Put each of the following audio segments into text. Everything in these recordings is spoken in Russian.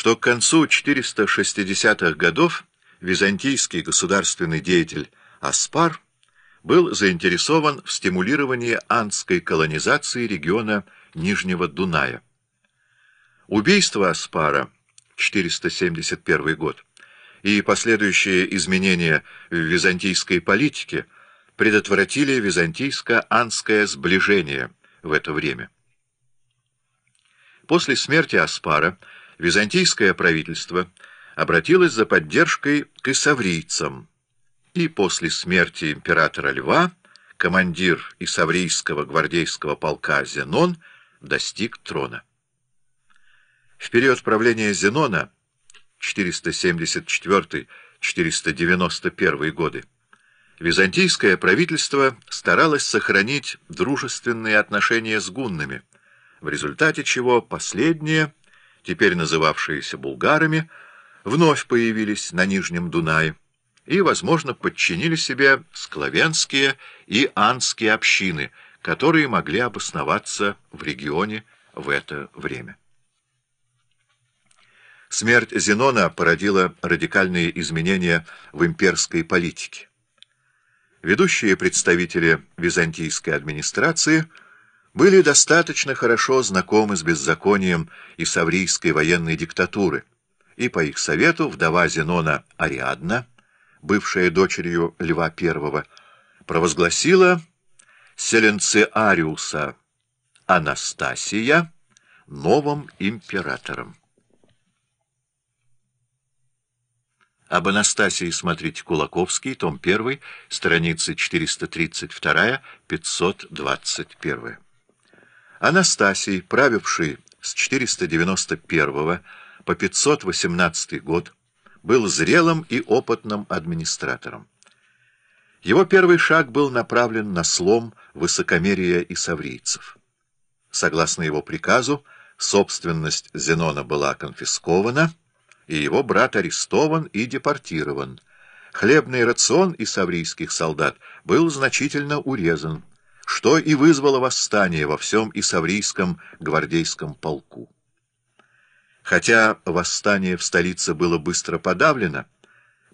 что к концу 460-х годов византийский государственный деятель Аспар был заинтересован в стимулировании анской колонизации региона Нижнего Дуная. Убийство Аспара, 471 год, и последующие изменения в византийской политике предотвратили византийско-анское сближение в это время. После смерти Аспара византийское правительство обратилось за поддержкой к исаврийцам, и после смерти императора Льва командир исаврийского гвардейского полка Зенон достиг трона. В период правления Зенона 474-491 годы византийское правительство старалось сохранить дружественные отношения с гуннами, в результате чего последние, теперь называвшиеся булгарами, вновь появились на Нижнем Дунае и, возможно, подчинили себе склавенские и анские общины, которые могли обосноваться в регионе в это время. Смерть Зенона породила радикальные изменения в имперской политике. Ведущие представители византийской администрации были достаточно хорошо знакомы с беззаконием и саврийской военной диктатуры, и по их совету вдова Зенона Ариадна, бывшая дочерью Льва I, провозгласила Селенциариуса Анастасия новым императором. Об Анастасии смотрите Кулаковский, том 1, страницы 432-521. Анастасий, правивший с 491 по 518 год, был зрелым и опытным администратором. Его первый шаг был направлен на слом высокомерия и саврийцев. Согласно его приказу, собственность Зенона была конфискована, и его брат арестован и депортирован. Хлебный рацион исаврийских солдат был значительно урезан, что и вызвало восстание во всем исаврийском гвардейском полку. Хотя восстание в столице было быстро подавлено,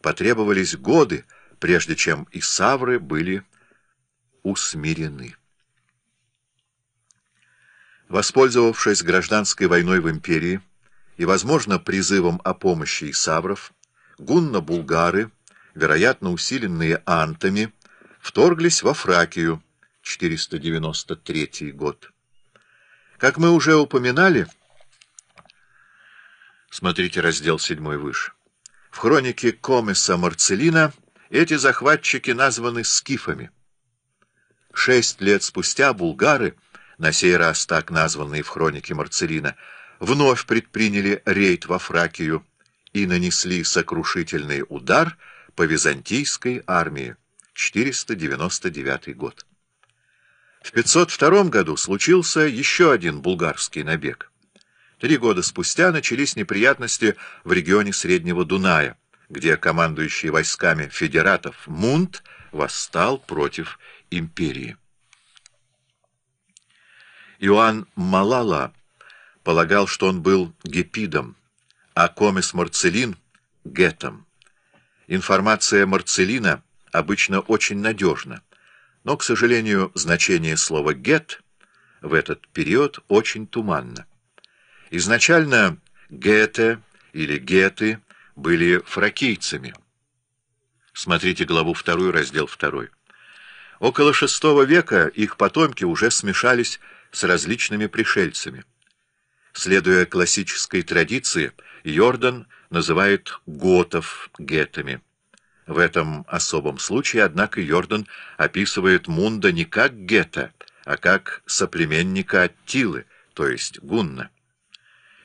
потребовались годы, прежде чем исавры были усмирены. Воспользовавшись гражданской войной в империи, и, возможно, призывом о помощи исавров, гунно-булгары, вероятно, усиленные антами, вторглись во Фракию, 493 год. Как мы уже упоминали, смотрите раздел 7 выше, в хронике Комеса Марцелина эти захватчики названы скифами. Шесть лет спустя булгары, на сей раз так названные в хронике Марцелина, вновь предприняли рейд во Фракию и нанесли сокрушительный удар по византийской армии, 499 год. В 502 году случился еще один булгарский набег. Три года спустя начались неприятности в регионе Среднего Дуная, где командующий войсками федератов Мунт восстал против империи. Иоанн Малала полагал, что он был гепидом, а комис Марцелин — гетом. Информация Марцелина обычно очень надежна, но, к сожалению, значение слова «гет» в этот период очень туманно. Изначально гете или геты были фракийцами. Смотрите главу 2, раздел 2. Около VI века их потомки уже смешались с различными пришельцами. Следуя классической традиции, Йордан называет готов гетами. В этом особом случае, однако, Йордан описывает Мунда не как гета, а как соплеменника Аттилы, то есть Гунна.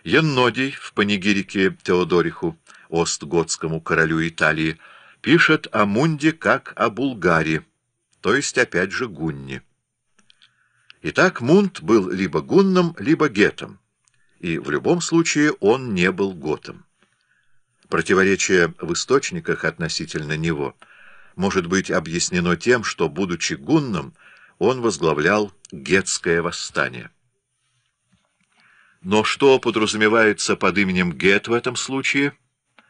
Яннодий в панигирике Теодориху, остготскому королю Италии, пишет о Мунде как о Булгаре, то есть опять же Гунне. Итак, Мунд был либо гунном, либо гетом и в любом случае он не был готом. Противоречие в источниках относительно него может быть объяснено тем, что, будучи гунном, он возглавлял гетское восстание. Но что подразумевается под именем Гет в этом случае,